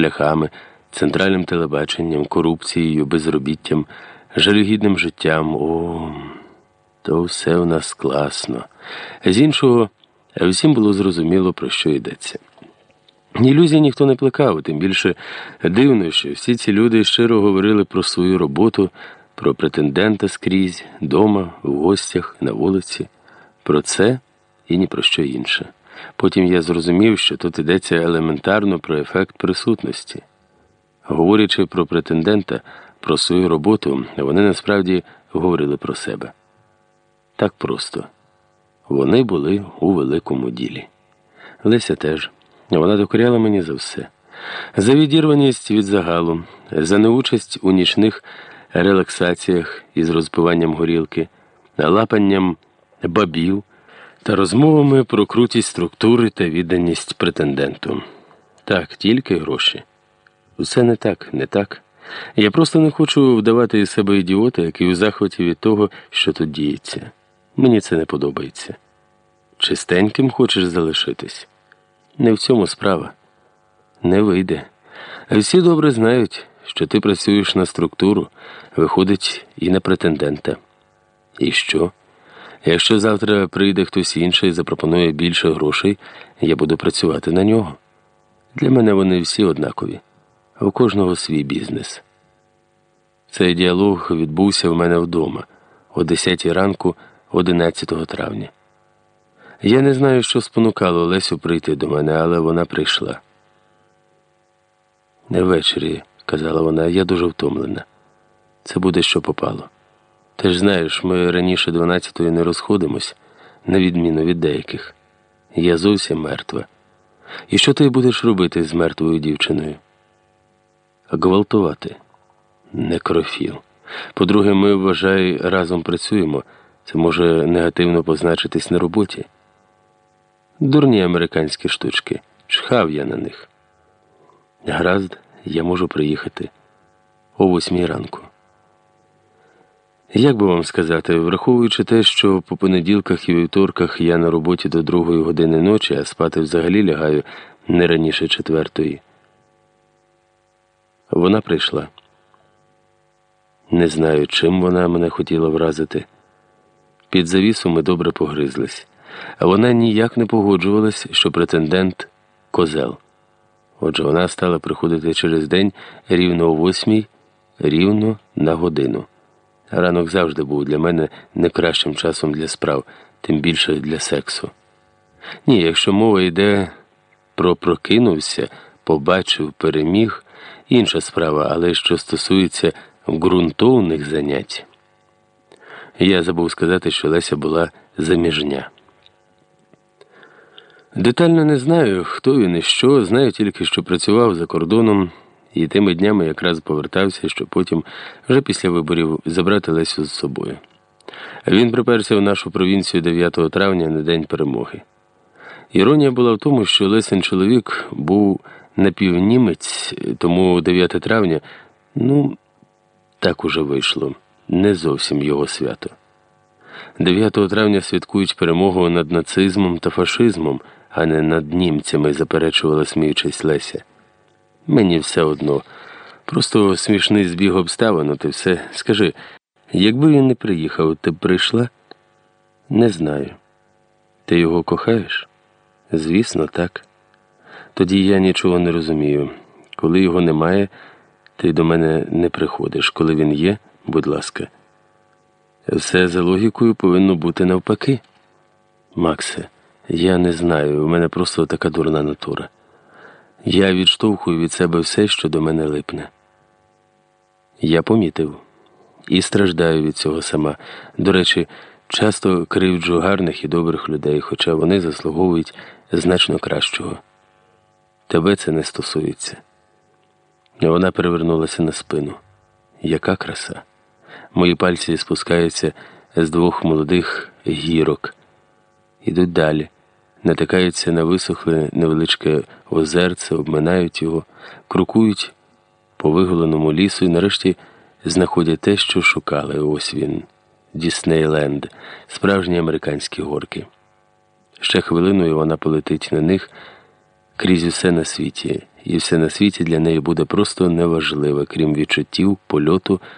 шляхами, центральним телебаченням, корупцією, безробіттям, жалюгідним життям. О, то все у нас класно. З іншого, всім було зрозуміло, про що йдеться. Ілюзій ніхто не плекав, тим більше дивно, що всі ці люди щиро говорили про свою роботу, про претендента скрізь, дома, в гостях, на вулиці, про це і ні про що інше. Потім я зрозумів, що тут йдеться елементарно про ефект присутності. Говорячи про претендента, про свою роботу, вони насправді говорили про себе. Так просто. Вони були у великому ділі. Леся теж. Вона докоряла мені за все. За відірваність від загалу, за неучасть у нічних релаксаціях із розпиванням горілки, лапанням бабів та розмовами про крутість структури та відданість претенденту. Так, тільки гроші. Усе не так, не так. Я просто не хочу вдавати із себе ідіота, який у захваті від того, що тут діється. Мені це не подобається. Чистеньким хочеш залишитись? Не в цьому справа. Не вийде. Всі добре знають, що ти працюєш на структуру, виходить і на претендента. І що? Якщо завтра прийде хтось інший і запропонує більше грошей, я буду працювати на нього. Для мене вони всі однакові, у кожного свій бізнес. Цей діалог відбувся в мене вдома о 10 ранку, 11 травня. Я не знаю, що спонукало Лесю прийти до мене, але вона прийшла. Не ввечері, казала вона, я дуже втомлена. Це буде що попало. Ти ж знаєш, ми раніше 12-ї не розходимось, на відміну від деяких. Я зовсім мертва. І що ти будеш робити з мертвою дівчиною? Гвалтувати. Некрофіл. По-друге, ми, вважай, разом працюємо. Це може негативно позначитись на роботі. Дурні американські штучки. Чхав я на них. Гаразд, я можу приїхати о восьмій ранку. Як би вам сказати, враховуючи те, що по понеділках і вівторках я на роботі до другої години ночі, а спати взагалі лягаю не раніше четвертої. Вона прийшла. Не знаю, чим вона мене хотіла вразити. Під завісу ми добре погризлись, а вона ніяк не погоджувалась, що претендент козел. Отже, вона стала приходити через день рівно о восьмій, рівно на годину. Ранок завжди був для мене не кращим часом для справ, тим більше для сексу. Ні, якщо мова йде про прокинувся, побачив, переміг, інша справа, але що стосується ґрунтовних занять. Я забув сказати, що Леся була заміжня. Детально не знаю, хто він і що, знаю тільки, що працював за кордоном і тими днями якраз повертався, щоб потім, вже після виборів, забрати Лесю з собою. Він приперся в нашу провінцію 9 травня на день перемоги. Іронія була в тому, що Лесин чоловік був напівнімець, тому 9 травня, ну, так уже вийшло, не зовсім його свято. 9 травня святкують перемогу над нацизмом та фашизмом, а не над німцями, заперечувала сміючись Леся. Мені все одно. Просто смішний збіг обставин, і все. Скажи, якби він не приїхав, ти б прийшла? Не знаю. Ти його кохаєш? Звісно, так. Тоді я нічого не розумію. Коли його немає, ти до мене не приходиш. Коли він є, будь ласка. Все за логікою повинно бути навпаки. Максе, я не знаю, у мене просто така дурна натура. Я відштовхую від себе все, що до мене липне. Я помітив і страждаю від цього сама. До речі, часто кривджу гарних і добрих людей, хоча вони заслуговують значно кращого. Тебе це не стосується. Вона перевернулася на спину. Яка краса! Мої пальці спускаються з двох молодих гірок, ідуть далі натикаються на висохле невеличке озерце, обминають його, крокують по виголеному лісу і нарешті знаходять те, що шукали. Ось він, Діснейленд, справжні американські горки. Ще хвилиною вона полетить на них крізь усе на світі, і все на світі для неї буде просто неважливе, крім відчуттів, польоту